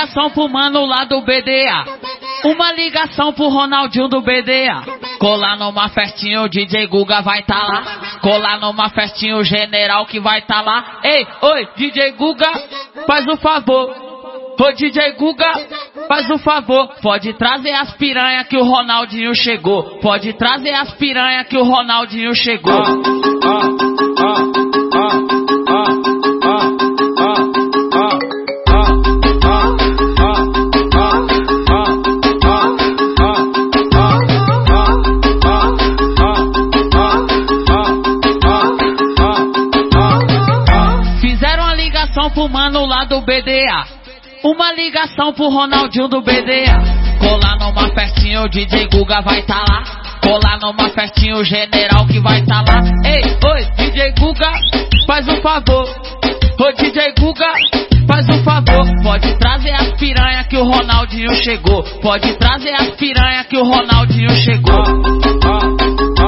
ligação pro mano lá do BDA. Uma ligação pro Ronaldinho do BDA. Colar numa festinha o DJ Guga vai tá lá. Colar numa festinha o general que vai tá lá. Ei, oi, DJ Guga, faz o favor. Ô DJ Guga, faz o favor, pode trazer as piranha que o Ronaldinho chegou. Pode trazer as piranha que o Ronaldinho chegou. Fizeram ligação pro mano lá do BDA. Uma ligação pro Ronaldinho do BDA. Colar numa festinha o DJ Guga vai tá lá. Colar numa festinha o general que vai tá lá. Ei, oi, DJ Guga, faz um favor. Ô DJ Guga, faz um favor. Pode trazer as piranha que o Ronaldinho chegou. Pode trazer as piranha que o Ronaldinho chegou.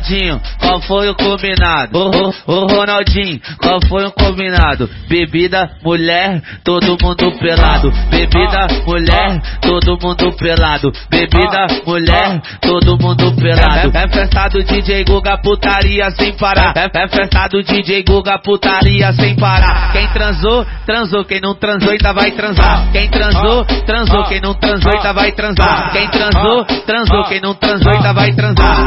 Ô Ronaldinho, qual foi o combinado? Ô, Ronaldinho, qual foi o combinado? Bebida, mulher, todo mundo pelado. Bebida, mulher, todo mundo pelado. Bebida, mulher, todo mundo pelado. É festa do DJ Guga, putaria sem parar. É, é festa do DJ Guga, putaria sem parar. Quem transou, transou. Quem não transou, ainda vai transar. Quem transou, transou. Quem não transou, ainda vai transar. Quem transou, transou. Quem não transou, ainda vai transar.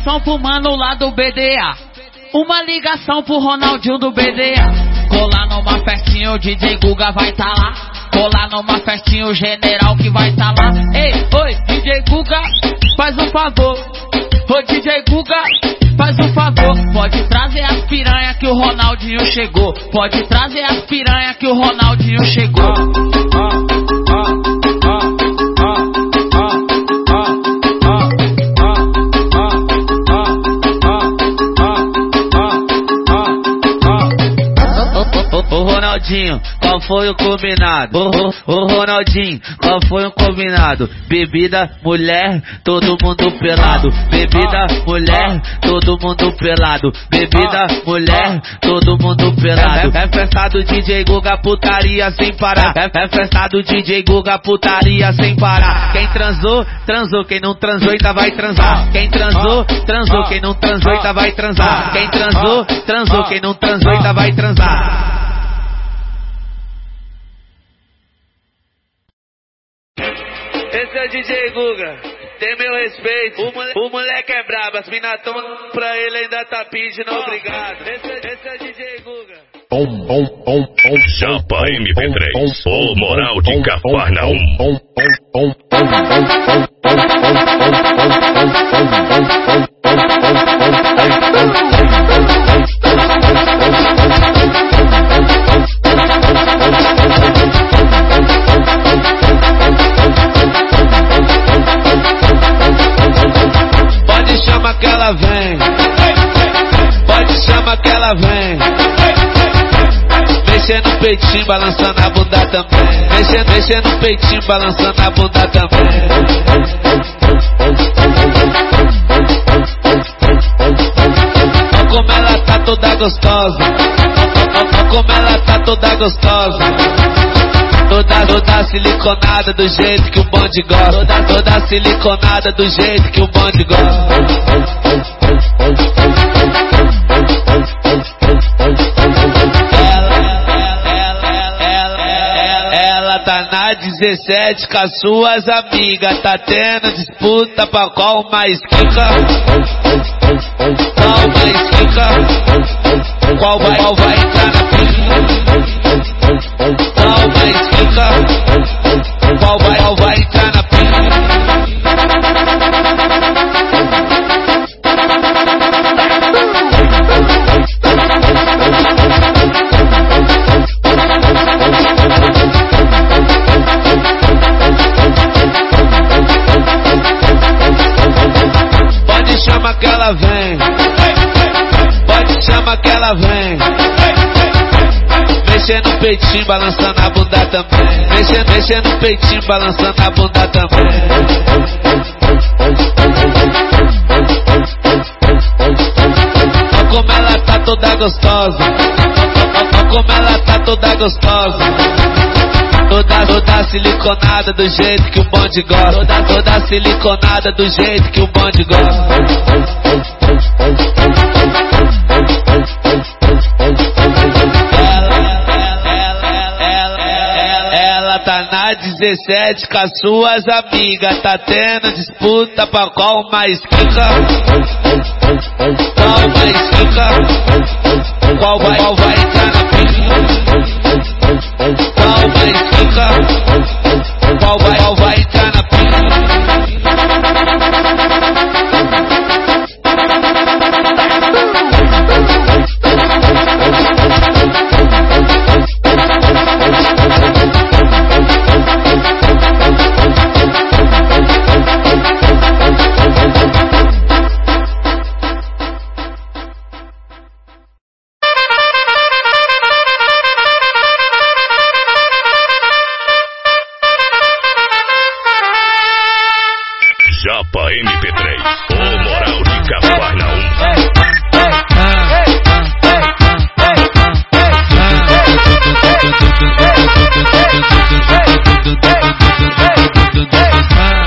Ligação pro mano lá do BDA. Uma ligação pro Ronaldinho do BDA. Colar numa festinha o DJ Guga vai tá lá. Colar numa festinha o general que vai tá lá. Ei, oi, DJ Guga, faz um favor. Ô DJ Guga, faz um favor. Pode trazer as piranha que o Ronaldinho chegou. Pode trazer as piranha que o Ronaldinho chegou. Ronaldinho, qual foi o combinado? Ô, Ronaldinho, qual foi o combinado? Bebida, mulher, todo mundo pelado. Bebida, mulher, todo mundo pelado. Bebida, mulher, todo mundo pelado. É, é festa do DJ Guga, putaria sem parar. É, é festa do DJ Guga, putaria sem parar. Quem transou, transou. Quem não transou, ainda vai transar. Quem transou, transou. Quem não transou, ainda vai transar. Quem transou, transou. Quem não transou, ainda vai transar. É DJ Guga, tem meu respeito. O, mole- o moleque é brabo, as minas tão pra ele ainda tá pedindo obrigado. Esse, é- esse é DJ Guga. Bom, bom, bom, bom. Chapa MP3, o moral de Cafarnaum. Bom, bom, bom, bom, bom, bom, Pode Mexendo no peitinho, balançando a bunda também. Mexendo, mexendo no peitinho, balançando a bunda também. Olha como ela tá toda gostosa. Olha como ela tá toda gostosa. Toda, toda siliconada do jeito que o bonde gosta. Toda, toda siliconada do jeito que o bonde gosta. Na 17 com as suas amigas. Tá tendo disputa pra qual mais fica. Qual mais fica? Qual vai, qual vai entrar na pista? Qual mais fica? Qual vai, peitinho, balançando a bunda também. Mexendo, mexendo no peitinho, balançando a bunda também. Olha como ela tá toda gostosa. Olha como ela tá toda gostosa. Toda, toda siliconada do jeito que o bonde gosta. Toda, toda siliconada do jeito que o bonde gosta. 17 com as suas amigas. Tá tendo disputa pra qual mais quica. Qual mais quica? Qual vai, qual vai entrar na pica? Qual mais quica? Qual vai, qual vai Japa MP3, o Moral de Cafarnaum.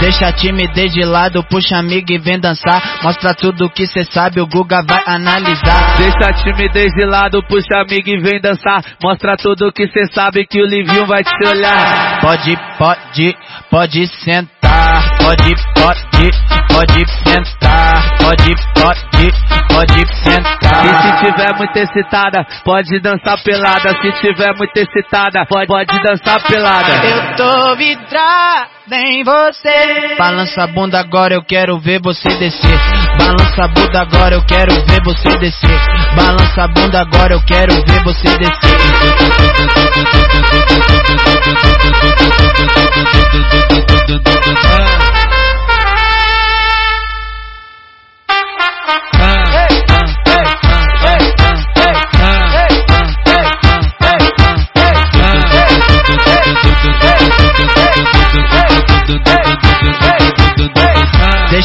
Deixa a timidez de lado, puxa amigo e vem dançar. Mostra tudo que cê sabe, o Guga vai analisar. Deixa a timidez de lado, puxa amigo e vem dançar. Mostra tudo que cê sabe que o Livinho vai te olhar. Pode, pode, pode sentar. Pode, pode, pode sentar. Pode, pode, pode E sentar. se tiver muito excitada, pode dançar pelada. Se tiver muito excitada, pode, pode dançar pelada. Eu tô vidrada em você. Balança a bunda agora, eu quero ver você descer. Balança a bunda agora, eu quero ver você descer. Balança a bunda agora, eu quero ver você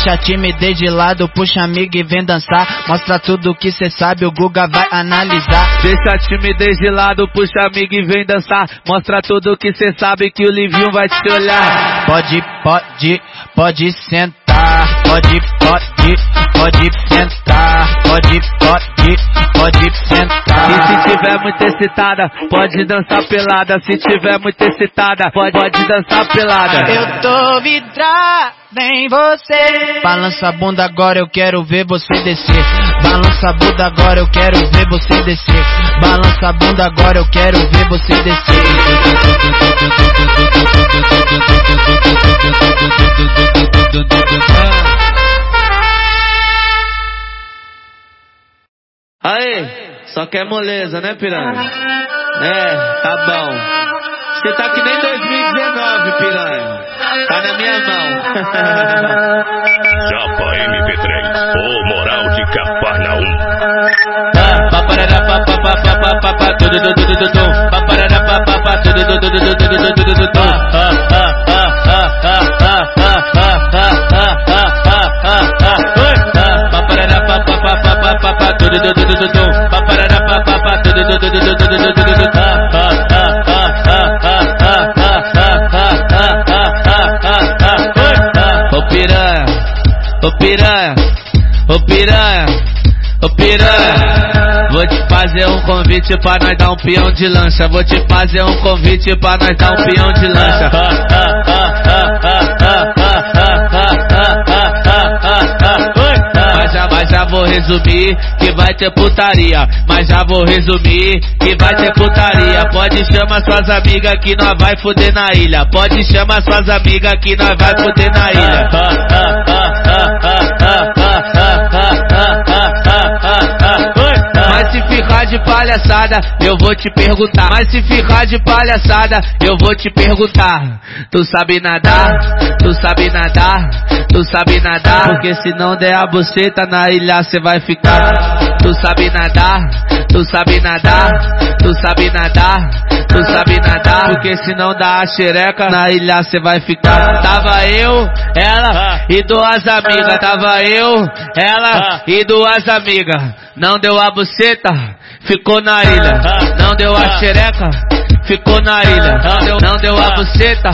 Deixa a timidez de lado, puxa amigo e vem dançar. Mostra tudo que cê sabe, o Guga vai analisar. Deixa a timidez de lado, puxa amigo e vem dançar. Mostra tudo que cê sabe que o Livinho vai te olhar. Pode, pode, pode sentar. Pode, pode, pode sentar. Pode, pode, pode E se sentar. tiver muito excitada, pode dançar pelada. Se tiver muito excitada, pode, pode dançar pelada. Eu tô vidrada em você. Balança a bunda agora, eu quero ver você descer. Balança a bunda agora, eu quero ver você descer. Balança a bunda agora, eu quero ver você descer. Só quer moleza, né, piranha? É, tá bom. Você tá que nem 2019, piranha. Tá na minha mão. Japa MP3, o Moral de Cafarnaum. Paparará, papapá, papapá, tudo, tudo, tudo, tudo. Paparará, papapá, tudo, tudo, tudo, tudo, tudo, tudo, tudo, tudo. Ah, ah, ah, ah, ah, ah, ah, piranha, ô piranha, ô piranha, ô piranha. Vou te fazer um convite pra nós dar um peão de lancha. Vou te fazer um convite pra nós dar um peão de lancha. Vou resumir que vai ter putaria. Mas já vou resumir que vai ter putaria. Pode chamar suas amigas que nós vai fuder na ilha. Pode chamar suas amigas que nós vai fuder na ilha. Mas de palhaçada, eu vou te perguntar. Mas se ficar de palhaçada, eu vou te perguntar. Tu sabe nadar? Tu sabe nadar? Tu sabe nadar? Porque se não der a buceta na ilha, cê vai ficar. Tu sabe nadar, tu sabe nadar, tu sabe nadar, tu sabe nadar. Porque se não dá a xereca, na ilha cê vai ficar. Tava eu, ela e duas amigas. Tava eu, ela e duas amigas. Não deu a buceta, ficou na ilha. Não deu a xereca, ficou na ilha. Não deu, não deu a buceta,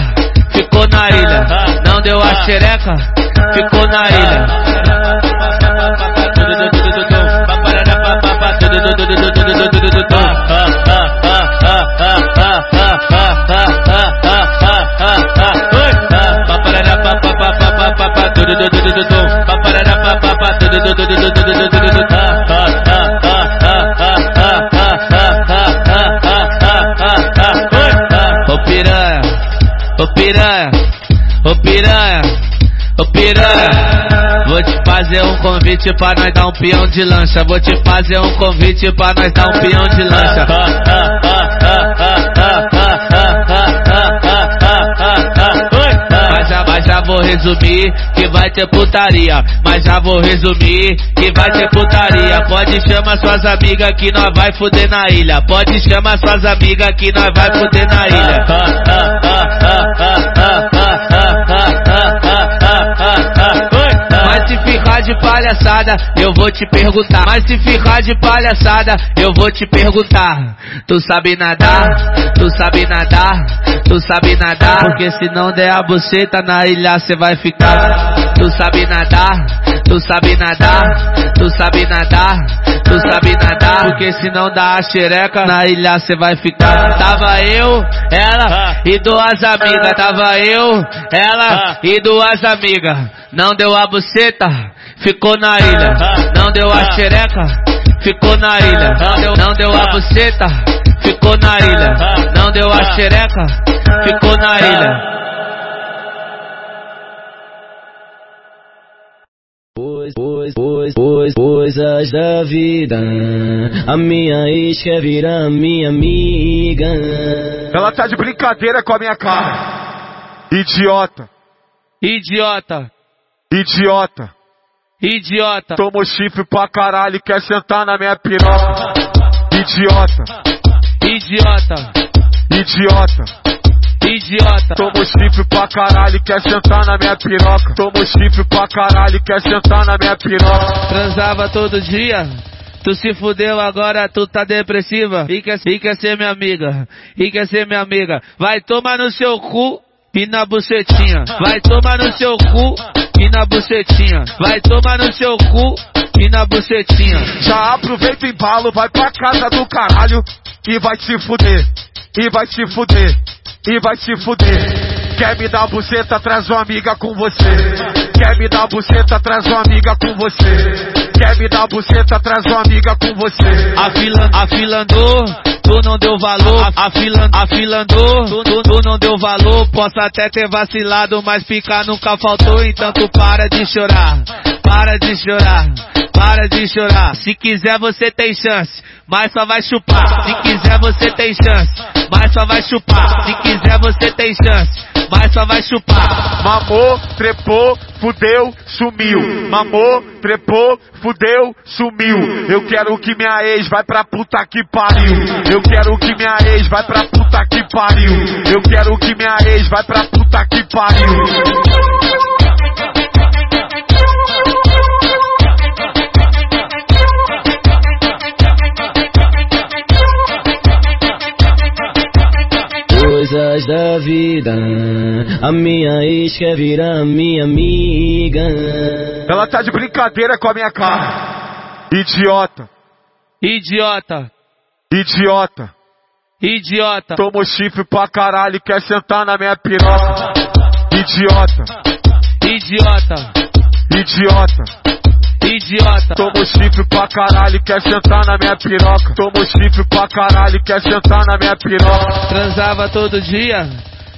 ficou na ilha. Não deu a xereca, ficou na ilha. Ô piranha, ô piranha, ô piranha. Vou te fazer um convite pra nós dar um peão de lancha. Vou te fazer um convite pra nós dar um peão de lancha. resumir que vai ter putaria. Mas já vou resumir que vai ter putaria. Pode chamar suas amigas que nós vai fuder na ilha. Pode chamar suas amigas que nós vai fuder na ilha. Mas se ficar de palhaçada, eu vou te perguntar. Mas se ficar de palhaçada, eu vou te perguntar. Tu sabe nadar? Tu sabe nadar? Tu sabe nadar? Porque se não der a buceta na ilha, cê vai ficar. Tu sabe nadar? Tu sabe nadar? Tu sabe nadar? Tu sabe nadar? Porque se não dá a xereca na ilha, cê vai ficar. Tava eu, ela e duas amigas. Tava eu, ela e duas amigas. Não deu a buceta, ficou na ilha. Não deu a xereca, ficou na ilha. Não deu, não deu a buceta, ficou na ilha. Não deu a xereca, ficou na ilha. Pois, pois, pois, coisas da vida. A minha ex quer virar minha amiga. Ela tá de brincadeira com a minha cara. Idiota, Idiota, idiota. idiota, Tomou chifre pra caralho e quer sentar na minha piroca. Idiota, idiota, idiota. Idiota. Tomou chifre pra caralho e quer sentar na minha piroca. Tomou chifre pra caralho e quer sentar na minha piroca. Transava todo dia. Tu se fudeu agora, tu tá depressiva. E quer, e quer ser minha amiga. E quer ser minha amiga. Vai tomar no seu cu e na bucetinha. Vai tomar no seu cu e na bucetinha. Vai tomar no seu cu e na bucetinha. Já aproveita o embalo, vai pra casa do caralho e vai se fuder. E vai se fuder. E vai se fuder. Quer me dar buceta, traz uma amiga com você. Quer me dar buceta, traz uma amiga com você. Quer me dar buceta, traz uma amiga com você. Afila, afilandou, tu não deu valor. Afila, afilandou, tu, tu, tu não deu valor. Posso até ter vacilado, mas ficar nunca faltou. Então tu para de chorar, para de chorar, para de chorar. Se quiser você tem chance, mas só vai chupar. Se quiser você tem chance, mas só vai chupar. Se quiser você tem chance, mas só vai chupar. Mamou, trepou, fudeu, sumiu. Mamou, trepou, fudeu, sumiu. Eu quero que minha ex vai pra puta que pariu. Eu quero que minha ex vai pra puta que pariu. Eu quero que minha ex vai pra puta que pariu. Coisas da vida. A minha ex quer virar minha amiga. Ela tá de brincadeira com a minha cara. Idiota, Idiota, idiota. idiota, Tomou chifre pra caralho e quer sentar na minha piroca. Idiota, idiota, idiota. Idiota. Tomou chifre pra caralho e quer sentar na minha piroca. Tomou chifre pra caralho e quer sentar na minha piroca. Transava todo dia.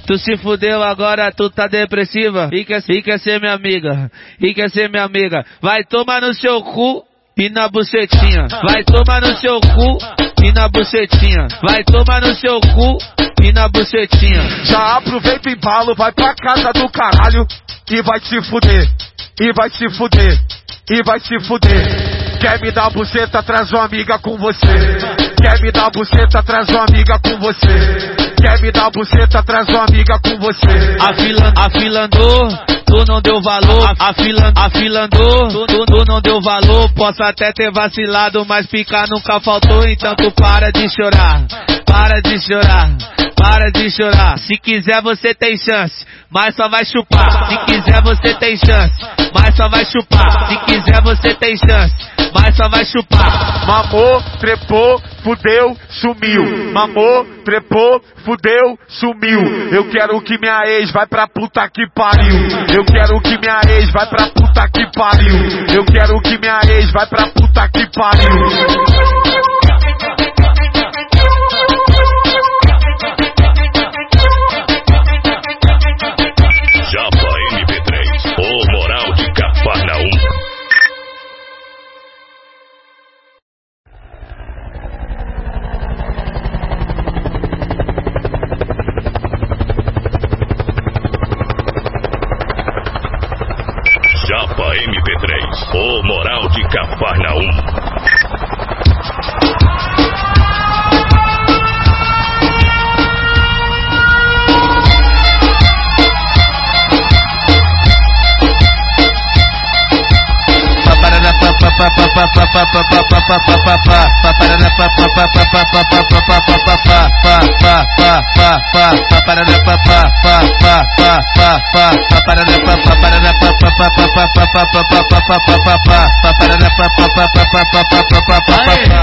Tu se fudeu agora, tu tá depressiva. E quer, e quer ser minha amiga. E quer ser minha amiga. Vai tomar no seu cu e na bucetinha. Vai tomar no seu cu e na bucetinha. Vai tomar no seu cu e na bucetinha. Já aproveita o embalo, vai pra casa do caralho e vai se fuder. E vai se fuder. E vai se fuder. Quer me dar buceta, traz uma amiga com você. Quer me dar buceta, traz uma amiga com você. Quer me dar buceta, traz uma amiga com você. Afilan, afilandou, tu não deu valor. Afilan, afilando, tu, tu, tu não deu valor. Posso até ter vacilado, mas ficar nunca faltou. Então tu para de chorar, para de chorar. Para de chorar, se quiser você tem chance, mas só vai chupar. Se quiser você tem chance, mas só vai chupar. Se quiser você tem chance, mas só vai chupar. Mamou, trepou, fudeu, sumiu. Mamou, trepou, fudeu, sumiu. Eu quero que minha ex vai pra puta que pariu. Eu quero que minha ex vai pra puta que pariu. Eu quero que minha ex vai pra puta que pariu.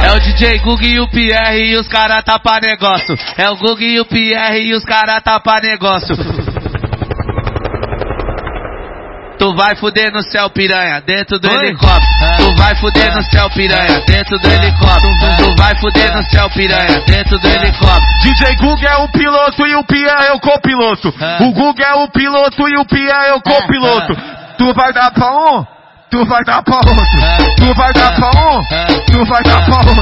É o DJ Gug e o Pierre e os cara tapa negócio. É o Gug e o Pierre e os cara tapa negócio. Tu vai fuder no céu, piranha, dentro do helicóptero. Tu vai fuder no céu, piranha, dentro do helicóptero. Tu vai fuder no céu, piranha, dentro do helicóptero. DJ Gug é o piloto e o Pia é o copiloto. É. O Gug é o piloto e o Pia é o copiloto. Tu vai dar pra um, tu vai dar pra outro. Tu vai dar pra um, tu vai dar pra outro.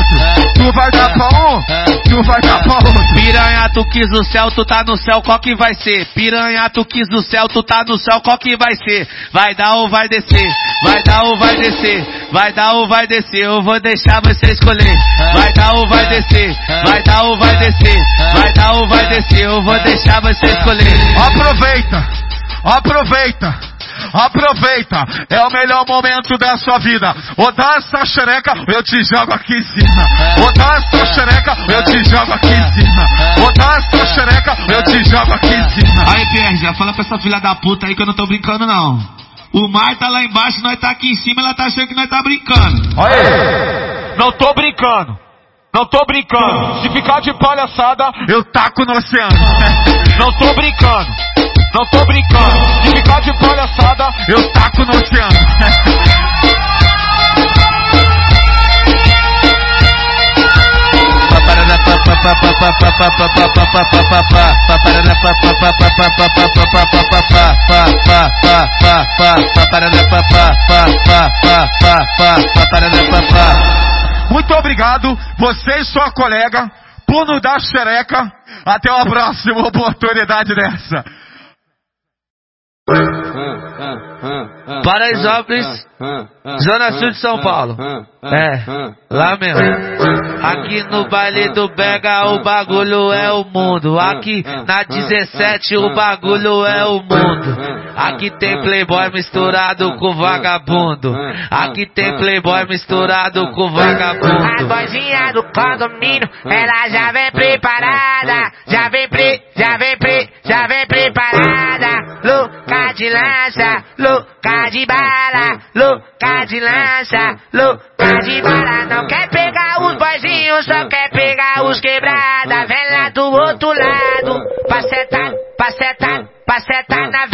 Tu vai dar pra um, tu vai dar pra outro. Piranha, tu quis o céu, tu tá no céu, qual que vai ser? Piranha, tu quis o céu, tu tá no céu, qual que vai ser? Vai dar ou vai descer? Vai dar ou vai descer? Vai dar ou vai descer? Eu vou deixar você escolher. Vai dar ou vai descer? Vai dar ou vai descer? Vai dar ou vai descer? Eu vou deixar você escolher. Aproveita, aproveita. Aproveita, é o melhor momento da sua vida. Ou dá essa xereca, eu te jogo aqui em cima. Ou dá essa xereca, eu te jogo aqui em cima. Ou dá essa xereca, eu te jogo aqui em cima. Aí, Pierre, já fala pra essa filha da puta aí que eu não tô brincando, não. O mar tá lá embaixo, nós tá aqui em cima, ela tá achando que nós tá brincando. Aí. Não tô brincando. Não tô brincando. Se ficar de palhaçada, eu taco no oceano. Não tô brincando. Não tô brincando. Se ficar de palhaçada, eu taco no oceano. Muito obrigado, você e sua colega, por nos dar xereca. Até uma próxima oportunidade dessa. 嗯嗯。Paraisópolis, Zona Sul de São Paulo. É, lá mesmo. Aqui no baile do Bega o bagulho é o mundo. Aqui na 17 o bagulho é o mundo. Aqui tem playboy misturado com vagabundo. Aqui tem playboy misturado com A vagabundo. vozinha do condomínio, ela já vem preparada, já vem pre, já vem pre, já vem preparada. Louca de lança, louca de bala, louca de lança, louca de bala. Não quer pegar os boizinhos, só quer pegar os quebrada. Vem do outro lado, passeta, passeta, passeta na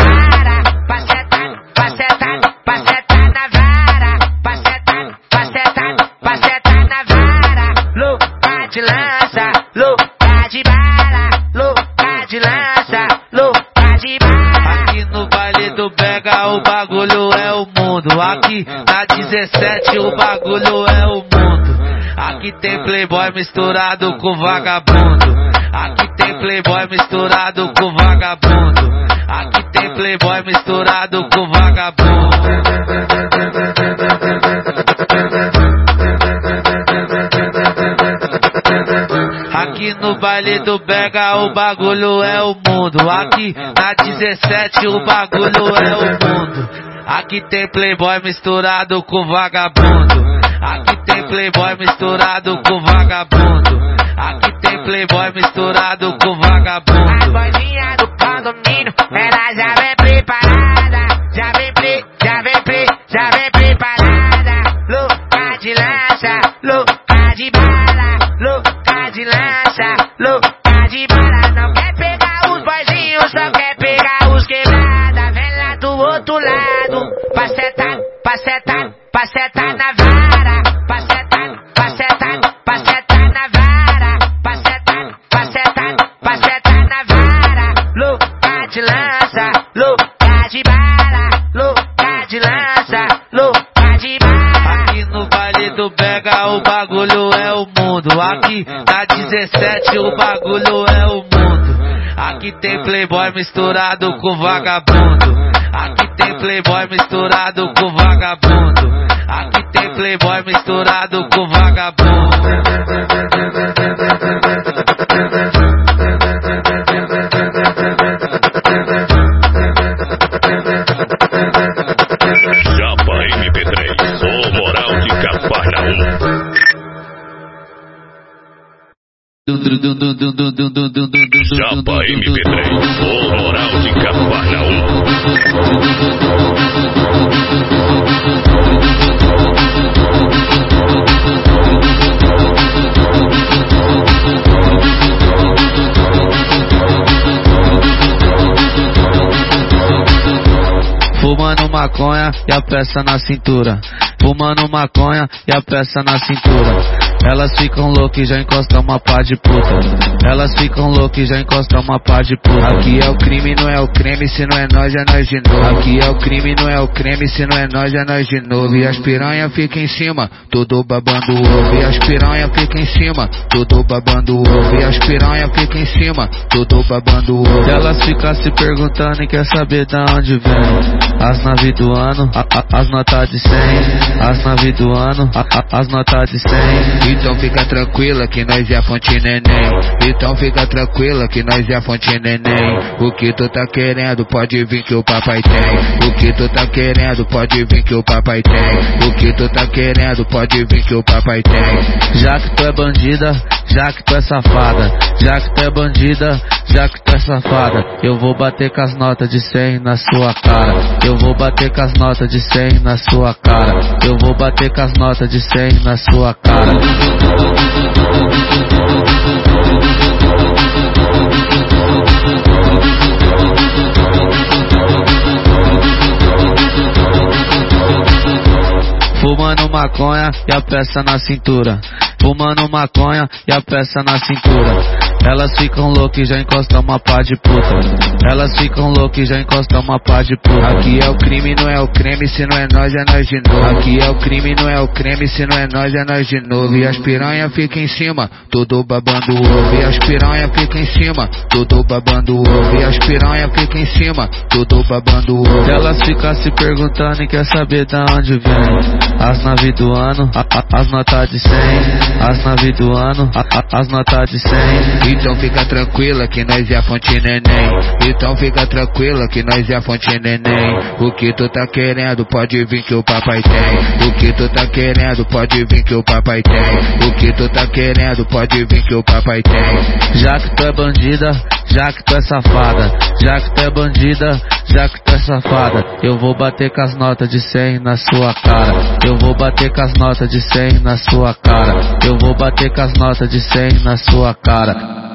Aqui na 17 o bagulho é o mundo. Aqui tem playboy misturado com vagabundo. Aqui tem playboy misturado com vagabundo. Aqui tem playboy misturado com vagabundo. Aqui no baile do Bega o bagulho é o mundo. Aqui na 17 o bagulho é o mundo. Aqui tem playboy misturado com vagabundo. Aqui tem playboy misturado com vagabundo. Aqui tem playboy misturado com vagabundo. o bagulho é o mundo. Aqui tem playboy misturado com vagabundo. Aqui tem playboy misturado com vagabundo. Aqui tem playboy misturado com vagabundo. Japa MP3, o moral de Cafarnaum. Fumando maconha e a peça na cintura. Fumando maconha e a peça na cintura. Elas ficam loucas e já encostam uma pá de puta. Elas ficam loucas e já encostam uma pá de puta. Aqui é o crime, não é o creme, se não é nós, é nós de novo. Aqui é o crime, não é o creme, se não é nós, é nós de novo. E as piranha fica em cima, tudo babando ovo. E as piranha fica em cima, tudo babando ovo. E as piranha fica em cima, tudo babando ovo. Elas ficam se perguntando e quer saber da onde vem. As naves do ano, a- a- as notas de 100. As naves do ano, a- a- as notas de 100. Então fica tranquila que nós é a fonte neném. Então fica tranquila que nós é a fonte neném. O que tu tá querendo pode vir que o papai tem. O que tu tá querendo pode vir que o papai tem. O que tu tá querendo pode vir que o papai tem. Já que tu é bandida, já que tu é safada. Já que tu é bandida, já que tu é safada. Eu vou bater com as notas de 100 na sua cara. Eu vou bater com as notas de 100 na sua cara. Eu vou bater com as notas de 100 na sua cara. Fumando maconha e a peça na cintura. Fumando maconha e a peça na cintura. Elas ficam loucas e já encostam uma pá de puta. Elas ficam loucas e já encostam uma pá de puta. Aqui é o crime, não é o creme, se não é nós, é nós de novo. Aqui é o crime, não é o creme, se não é nós, é nós de novo. E as piranha fica em cima, tudo babando ovo. E as piranha fica em cima, tudo babando ovo. E as piranha fica em cima, tudo babando ovo. Elas ficam se perguntando e quer saber da onde vem. As naves do ano, a- a- as notas de 100. As naves do ano, a- a- as notas de 100. Então fica tranquila que nós é a fonte neném. Então fica tranquila que nós é a fonte neném. O que tu tá querendo pode vir que o papai tem. O que tu tá querendo pode vir que o papai tem. O que tu tá querendo pode vir que o papai tem. Já que tu é bandida, já que tu é safada. Já que tu é bandida, já que tu é safada. Eu vou bater com as notas de 100 na sua cara. Eu vou bater com as notas de 100 na sua cara. Eu vou bater com as notas de 100 na sua cara.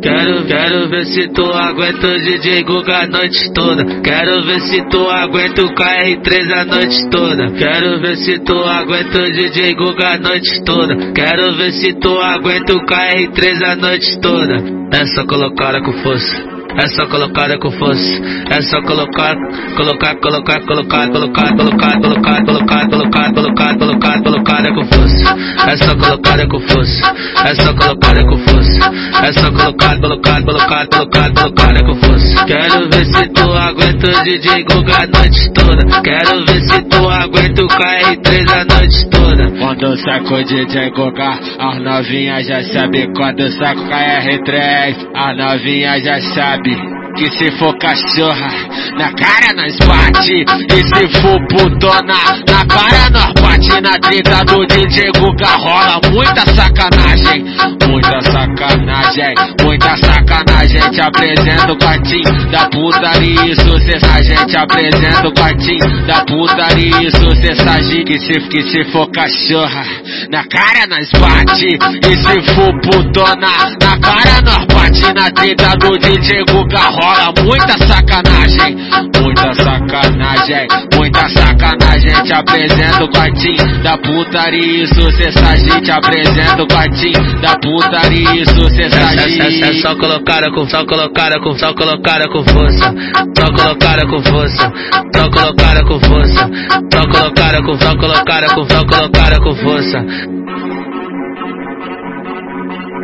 Quero, quero ver se tu aguenta o DJ Guga a noite toda. Quero ver se tu aguenta o KR3 a noite toda. Quero ver se tu aguenta o DJ Guga a noite toda. Quero ver se tu aguenta o KR3 a noite toda. É só colocar com força. É só colocar com força. É só colocar, colocar, colocar, colocar, colocar, colocar, colocar, colocar, colocar, colocar, colocar, colocar com força. É só colocar com força. É só colocar com força. É só colocar, colocar, colocar, colocar, colocar com força. Quero ver se tu aguenta o DJ Guga a noite toda. Quero ver se tu aguenta o KR3 a noite toda. Quando saco DJ Guga, as novinhas já sabe. Quando saco KR3, as novinhas já sabe. Que se for cachorra, na cara nós bate. E se for putona, na cara nós bate. Na treta do DJ Guga rola muita sacanagem. Muita sacanagem, muita sacanagem. Te apresento o quartinho da putaria e sucesso. A gente apresenta o quartinho da putaria e sucesso. Que se, que se for cachorra, na cara nós bate. E se for putona, na cara nós bate. Na treta do DJ Guga rola muita sacanagem. Muita sacanagem, muita sacanagem. Te apresento o quartinho da putaria e sucesso. A gente apresenta o quartinho da putaria e sucesso. É, é, só colocar com, só colocar com, só colocar com força. Só colocar com força. Só colocar com força. Só colocar com, só colocar com, só colocar com força.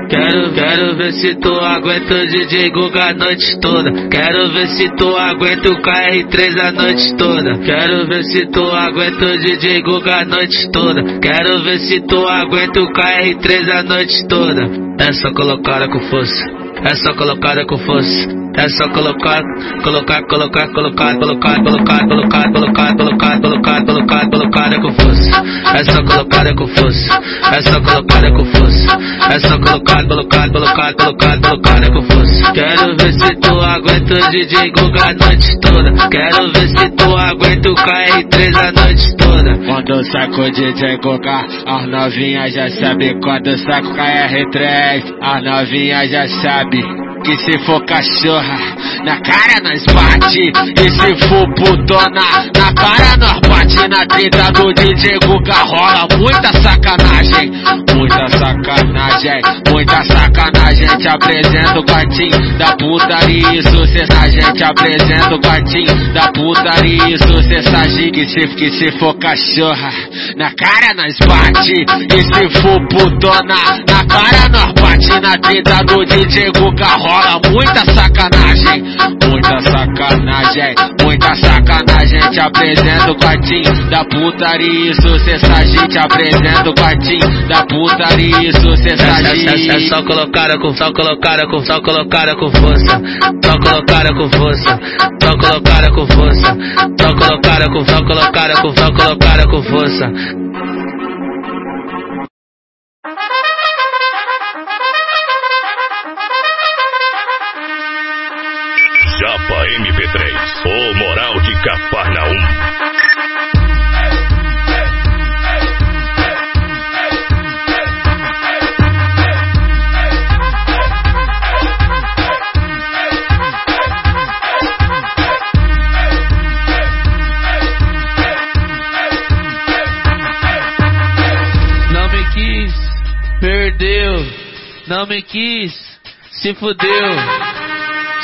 Quero, quero ver se tu aguenta o DJ Guga a noite toda. Quero ver se tu aguenta o KR3 a noite toda. Quero ver se tu aguenta o DJ Guga a noite toda. Quero ver se tu aguenta o KR3 a noite toda. É só colocar com força. É só colocar com força. É só colocar, colocar, colocar, colocar, colocar, colocar, colocar, colocar, colocar, colocar, colocar, colocar com força. É só colocar com força. É só colocar com força. É só colocar, colocar, colocar, colocar, colocar com força. Quero ver se tu aguenta o DJ Guga a noite toda. Quero ver se tu aguenta o KR3 a noite toda. Quando saco o DJ Guga, as novinhas já sabe. Quando saco KR3, as novinhas já sabe que se for na cara nós bate. E se for putona, na cara nós bate. Na treta do DJ Guga rola muita sacanagem. Muita sacanagem, muita sacanagem. Te apresento o quartinho da putaria e sucesso. A gente apresenta o quartinho da putaria e sucesso. Que se, que se for cachorra, na cara nós bate. E se for putona, na cara nós bate. Na treta do DJ Guga rola muita sacanagem, muita sacanagem, muita sacanagem. Te apresento o quartinho da putaria e sucesso. A gente apresenta o quartinho da putaria e sucesso. É, é, é só colocar com, só colocar com, só colocar com força. Só colocar com força. Só colocar com força. Só colocar com, só colocar com, só colocar com força. MP3, o Moral de Cafarnaum. Perdeu. Não me quis, se fudeu.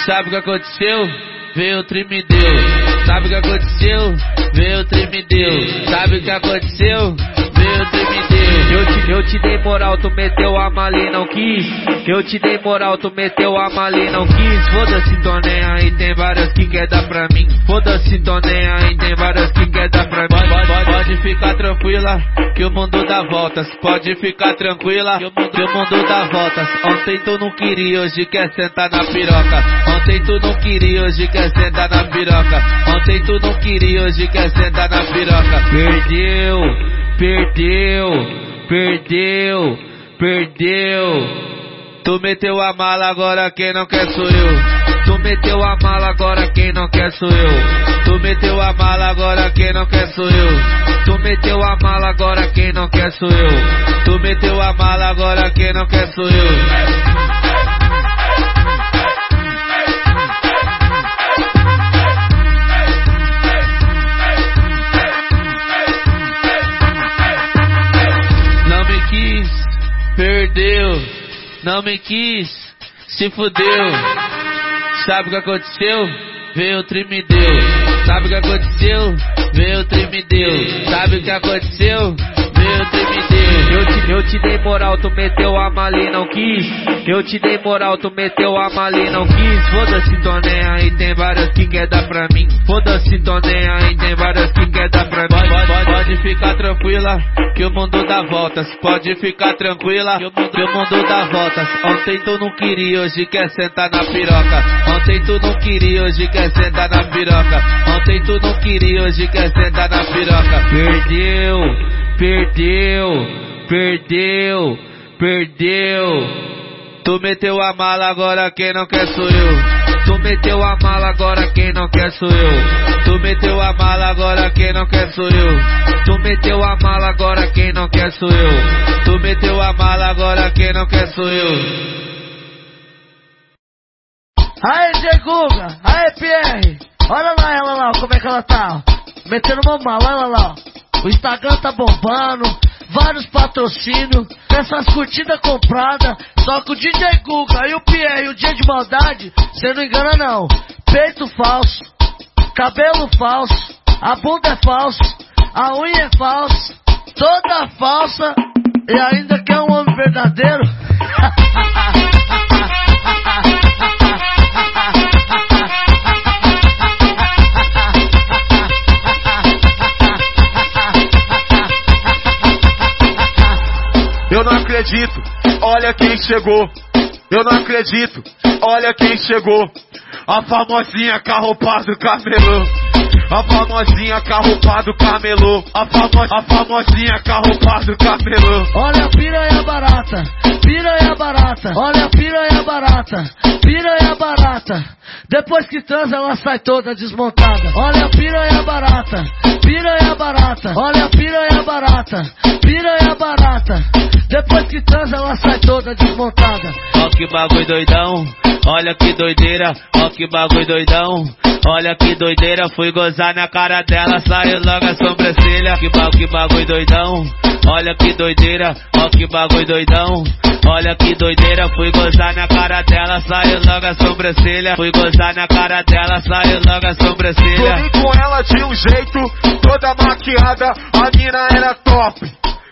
Sabe o que aconteceu? Veio o deu. Sabe o que aconteceu? Veio o deu. Sabe o que aconteceu? Veio o deu. Eu te, eu te dei moral, tu meteu a mala e não quis. Eu te dei moral, tu meteu a mala e não quis. Foda-se, tô nem aí, tem várias que quer dar pra mim. Foda-se, tô nem aí, tem várias que quer dar pra mim. Pode, pode, pode ficar tranquila, que o mundo dá voltas. Pode ficar tranquila, que o mundo, que o mundo dá voltas. Ontem tu não queria, hoje quer sentar na piroca. Ontem tu não queria, hoje quer sentar na piroca. Ontem tu não queria, hoje quer sentar na piroca. Perdeu, perdeu, perdeu, perdeu. Tu meteu a mala, agora quem não quer sou eu. Tu meteu a mala, agora quem não quer sou eu. Tu meteu a mala, agora quem não quer sou eu. Tu meteu a mala, agora quem não quer sou eu. Tu meteu a mala, agora quem não quer sou eu. Perdeu. Não me quis, se fudeu. Sabe o que aconteceu? Veio o deu. Sabe o que aconteceu? Veio o deu. Sabe o que aconteceu? Veio o deu. Eu te, eu te dei moral, tu meteu a mala e não quis. Eu te dei moral, tu meteu a mala e não quis. Foda-se, tô nem aí, tem várias que quer dar pra mim. Foda-se, tô nem aí, tem várias que quer dar pra. Pode, pode, pode ficar tranquila, que o mundo dá voltas. Pode ficar tranquila, que o mundo, que o mundo dá voltas. Ontem tu não queria, hoje quer sentar na piroca. Ontem tu não queria, hoje quer sentar na piroca. Ontem tu não queria, hoje quer sentar na piroca. Perdeu, perdeu, perdeu, perdeu. Tu meteu a mala, agora quem não quer sou eu. Tu meteu a mala, agora quem não quer sou eu. Tu meteu a mala, agora quem não quer sou eu. Tu meteu a mala, agora quem não quer sou eu. Tu meteu a mala, agora quem não quer sou eu. Aê, Zé Guga! Aê, Pierre! Olha lá ela lá, como é que ela tá? Metendo uma mala, olha lá. O Instagram tá bombando, vários patrocínios, essas curtidas compradas, só que o DJ Guga e o Pierre, o dia de maldade, cê não engana não. Peito falso, cabelo falso, a bunda é falsa, a unha é falsa, toda falsa, e ainda quer um homem verdadeiro. acredito, olha quem chegou. Eu não acredito, olha quem chegou. A famosinha carropada camelô. A famosinha carropada camelô. A, famo, a famosinha carropada camelô. Olha a piranha barata, piranha barata, olha a piranha barata, piranha barata. Depois que transa ela sai toda desmontada. Olha a piranha barata, piranha barata, olha a piranha barata, piranha barata. Depois que transa ela sai toda desmontada. Ó que bagulho doidão, olha que doideira, ó que bagulho doidão. Olha que doideira, fui gozar na cara dela, saiu logo a sobrancelha. Que bagulho, que bagulho doidão, olha que doideira, ó que bagulho doidão. Olha que doideira, fui gozar na cara dela, saiu logo a sobrancelha. Fui gozar na cara dela, saiu logo a sobrancelha. Dormi com ela de um jeito, toda maquiada, a mina era top.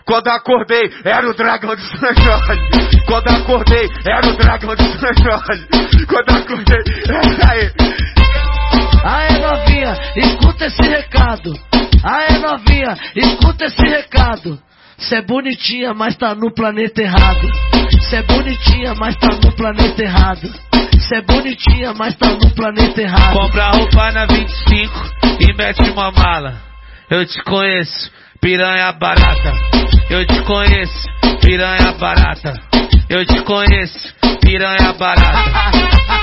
Quando acordei, era o dragão de sangue. Quando acordei, era o dragão de sangue. Quando acordei, era ele. Aê novinha, escuta esse recado. Aê novinha, escuta esse recado. Cê é bonitinha, mas tá no planeta errado. Cê é bonitinha, mas tá no planeta errado. Cê é bonitinha, mas tá no planeta errado. Compra roupa na 25 e mete uma mala. Eu te conheço, piranha barata. Eu te conheço, piranha barata. Eu te conheço, piranha barata.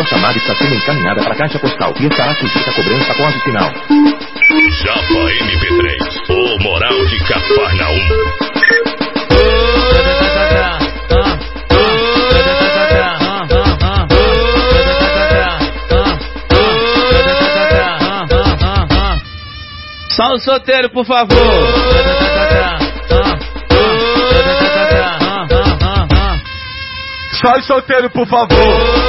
Sua chamada está sendo encaminhada para a caixa postal e estará sujeita a cobrança após o sinal. Japa MP3, o moral de Cafarnaum. Só o solteiro, por favor. Só os solteiros, por favor.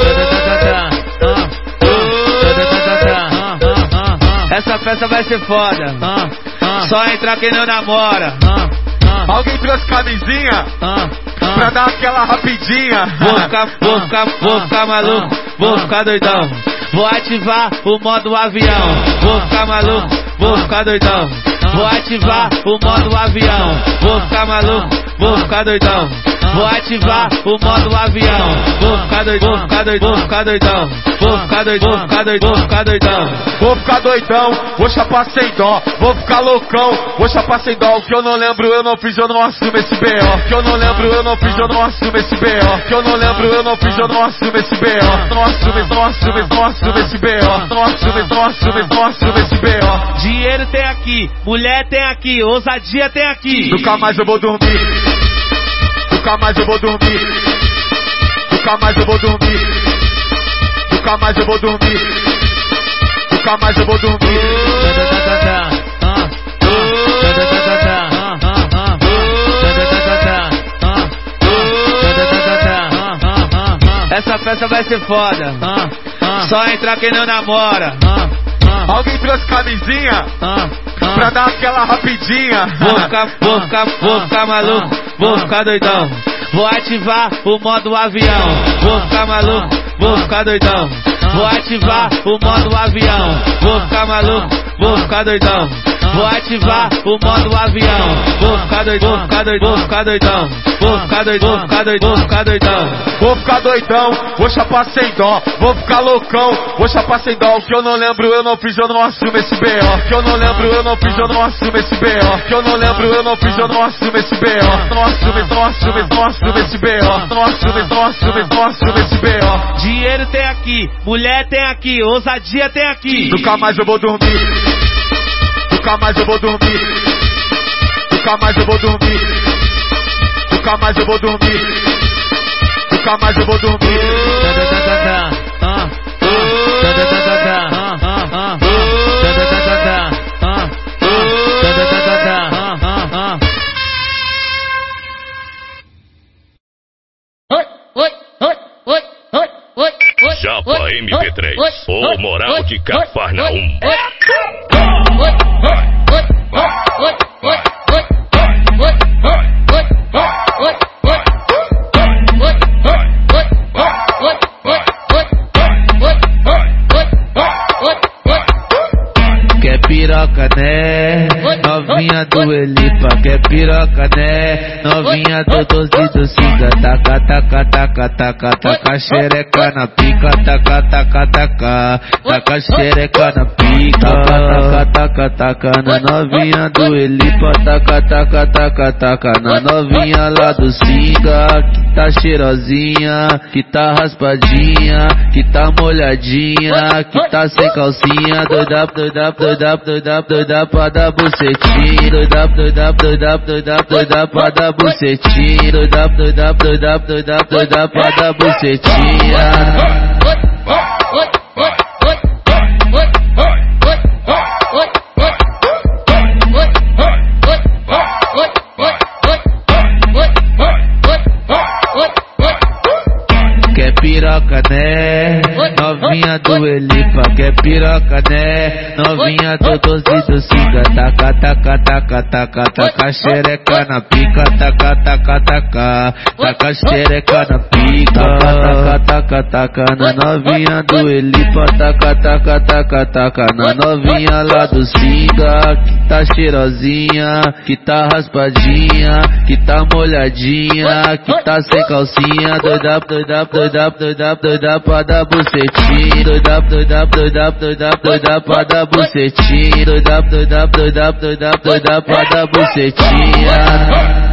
Essa festa vai ser foda. Só entrar quem não namora. Alguém trouxe camisinha pra dar aquela rapidinha. Vou ficar, vou ficar, vou ficar maluco, vou ficar doidão. Vou ativar o modo avião. Vou ficar maluco, vou ficar doidão. Vou ativar o modo avião. Vou ficar maluco, vou ficar doidão. Vou ativar o modo avião. Vou ficar doidão, vou ficar doidão, vou ficar doidão. Vou ficar doidão, vou ficar doidão, vou ficar doidão. Vou ficar doidão, vou chapar sem dó, vou ficar loucão, vou chapar sem dó. O que eu não lembro, eu não fiz, eu não assumo esse B.O. O que eu não lembro, eu não fiz, eu não assumo esse B.O. O que eu não lembro, eu não fiz, eu não assumo esse B.O. Não assumo, não assumo, não assumo esse B.O. Não assumo, não assumo, não assumo esse B.O. Dinheiro tem aqui, mulher tem aqui, ousadia tem aqui. Nunca mais eu vou dormir. Nunca mais eu vou dormir. Nunca mais eu vou dormir. Nunca mais eu vou dormir. Nunca mais eu vou dormir. Essa festa vai ser foda. Só entrar quem não namora. Alguém trouxe camisinha pra dar aquela rapidinha. Vou ficar, vou ficar, vou ficar maluco, vou ficar doidão. Vou ativar o modo avião. Vou ficar maluco, vou ficar doidão. Vou ativar o modo avião. Vou ficar maluco, vou ficar doidão. Vou ativar o modo avião. Vou ficar doidão, vou ficar doidão, vou ficar doidão. Vou ficar doidão, vou ficar doidão, vou ficar doidão. Vou ficar doidão, vou chapar sem dó, vou ficar loucão, vou chapar sem dó. O que eu não lembro, eu não fiz, eu não assumo esse B.O. O que eu não lembro, eu não fiz, eu não assumo esse B.O. O que eu não lembro, eu não fiz, eu não assumo esse B.O. Não assume, não assume, não assume esse B.O. Não assume, não assume, não assume esse B.O. Dinheiro tem aqui, mulher tem aqui, ousadia tem aqui. Nunca mais eu vou dormir. Nunca mais eu vou dormir. Nunca mais eu vou dormir. Nunca mais eu vou dormir. Nunca mais eu vou dormir. Japa MP3, o moral de Cafarnaum. Taca, taca, taca, taca, xereca na pica, taca, taca, taca, taca, xereca na pica, taca, taca, taca, na novinha do Elipa, taca, taca, taca, taca, na novinha lá do Singa, que tá cheirosinha, que tá raspadinha, que tá molhadinha, que tá sem calcinha, doida, doida, doida, doida, doida pra dar bucetinha, doida, doida, doida, doida, doida pra dar bucetinha, doida, doida, doida, doida, doida pra dar bucetinha. Quer piroca, né? Novinha do Elipa, quer piroca, né? Novinha do doze do Singa, taca, taca, taca, taca, taca, xereca na pica, taca, taca, taca, taca, xereca na pica, taca, taca, taca, na novinha do Elipa, taca, taca, taca, taca, na novinha lá do Singa, que tá cheirosinha, que tá raspadinha, que tá molhadinha, que tá sem calcinha, doida, doida, doida, doida, doida pra dar bucetinha, doida, doida, doida, doida, doida pra dar bucetinha. Doida, doida, doida, doida, doida pra dar bucetinha.